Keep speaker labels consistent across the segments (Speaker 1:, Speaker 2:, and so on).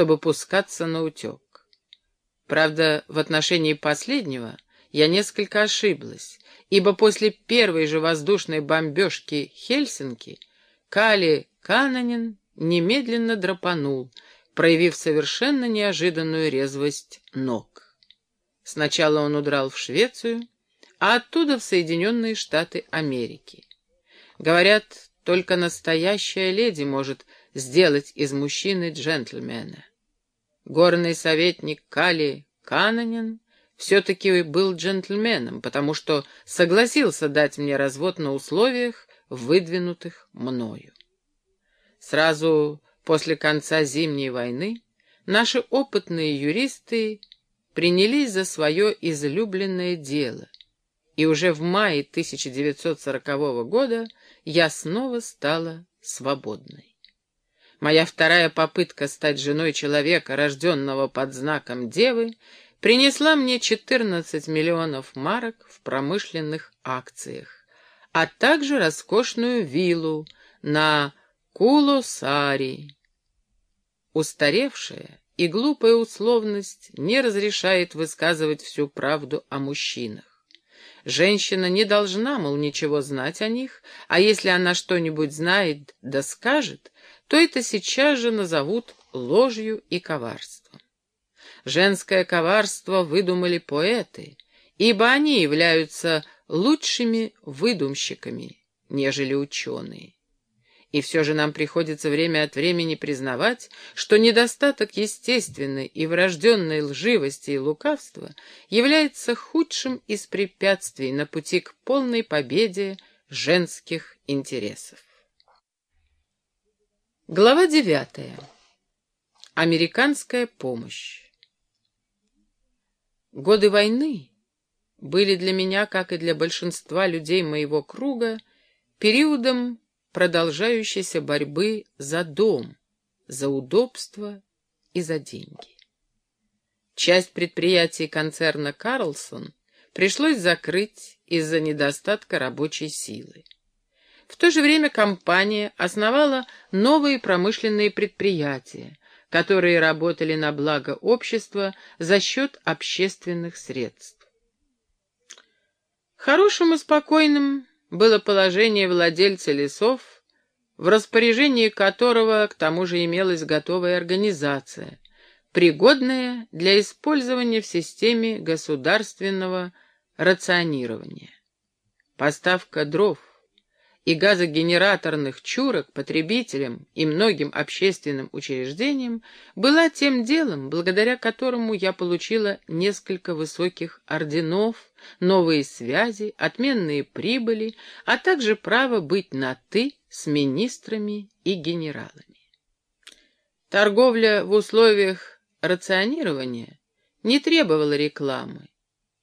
Speaker 1: чтобы пускаться на утек. Правда, в отношении последнего я несколько ошиблась, ибо после первой же воздушной бомбежки Хельсинки Кали Кананин немедленно драпанул, проявив совершенно неожиданную резвость ног. Сначала он удрал в Швецию, а оттуда в Соединенные Штаты Америки. Говорят, только настоящая леди может сделать из мужчины джентльмена. Горный советник Кали Кананин все-таки был джентльменом, потому что согласился дать мне развод на условиях, выдвинутых мною. Сразу после конца Зимней войны наши опытные юристы принялись за свое излюбленное дело, и уже в мае 1940 года я снова стала свободной. Моя вторая попытка стать женой человека, рожденного под знаком Девы, принесла мне 14 миллионов марок в промышленных акциях, а также роскошную виллу на Кулосари. Устаревшая и глупая условность не разрешает высказывать всю правду о мужчинах. Женщина не должна, мол, ничего знать о них, а если она что-нибудь знает да скажет, то это сейчас же назовут ложью и коварством. Женское коварство выдумали поэты, ибо они являются лучшими выдумщиками, нежели ученые. И все же нам приходится время от времени признавать, что недостаток естественной и врожденной лживости и лукавства является худшим из препятствий на пути к полной победе женских интересов. Глава девятая. Американская помощь. Годы войны были для меня, как и для большинства людей моего круга, периодом продолжающейся борьбы за дом, за удобство и за деньги. Часть предприятий концерна «Карлсон» пришлось закрыть из-за недостатка рабочей силы. В то же время компания основала новые промышленные предприятия, которые работали на благо общества за счет общественных средств. Хорошим и спокойным было положение владельца лесов, в распоряжении которого к тому же имелась готовая организация, пригодная для использования в системе государственного рационирования. Поставка дров, и газогенераторных чурок потребителям и многим общественным учреждениям была тем делом, благодаря которому я получила несколько высоких орденов, новые связи, отменные прибыли, а также право быть на «ты» с министрами и генералами. Торговля в условиях рационирования не требовала рекламы,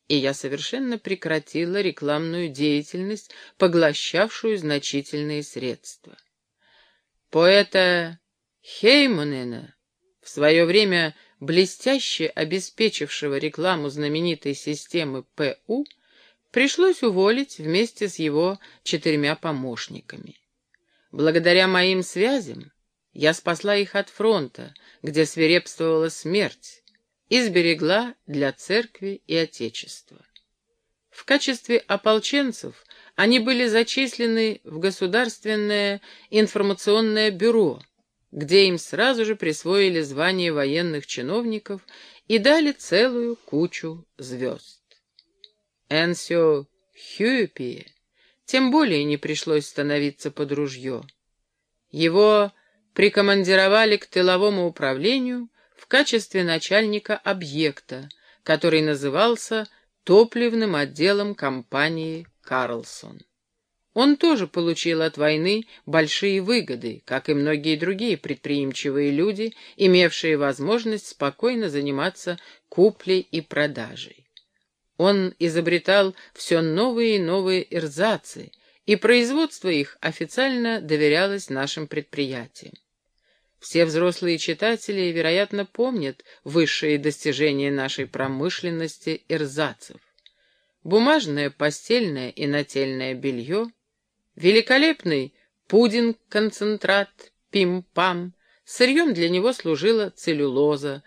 Speaker 1: и я совершенно прекратила рекламную деятельность, поглощавшую значительные средства. Поэта Хеймонена, в свое время блестяще обеспечившего рекламу знаменитой системы ПУ, пришлось уволить вместе с его четырьмя помощниками. Благодаря моим связям я спасла их от фронта, где свирепствовала смерть, и сберегла для церкви и Отечества. В качестве ополченцев они были зачислены в Государственное информационное бюро, где им сразу же присвоили звание военных чиновников и дали целую кучу звезд. Энсио Хьюпи тем более не пришлось становиться под ружье. Его прикомандировали к тыловому управлению в качестве начальника объекта, который назывался топливным отделом компании «Карлсон». Он тоже получил от войны большие выгоды, как и многие другие предприимчивые люди, имевшие возможность спокойно заниматься куплей и продажей. Он изобретал все новые и новые эрзацы, и производство их официально доверялось нашим предприятиям. Все взрослые читатели, вероятно, помнят высшие достижения нашей промышленности эрзацев. Бумажное постельное и нательное белье, великолепный пудинг-концентрат, пим-пам, Сырьем для него служила целлюлоза,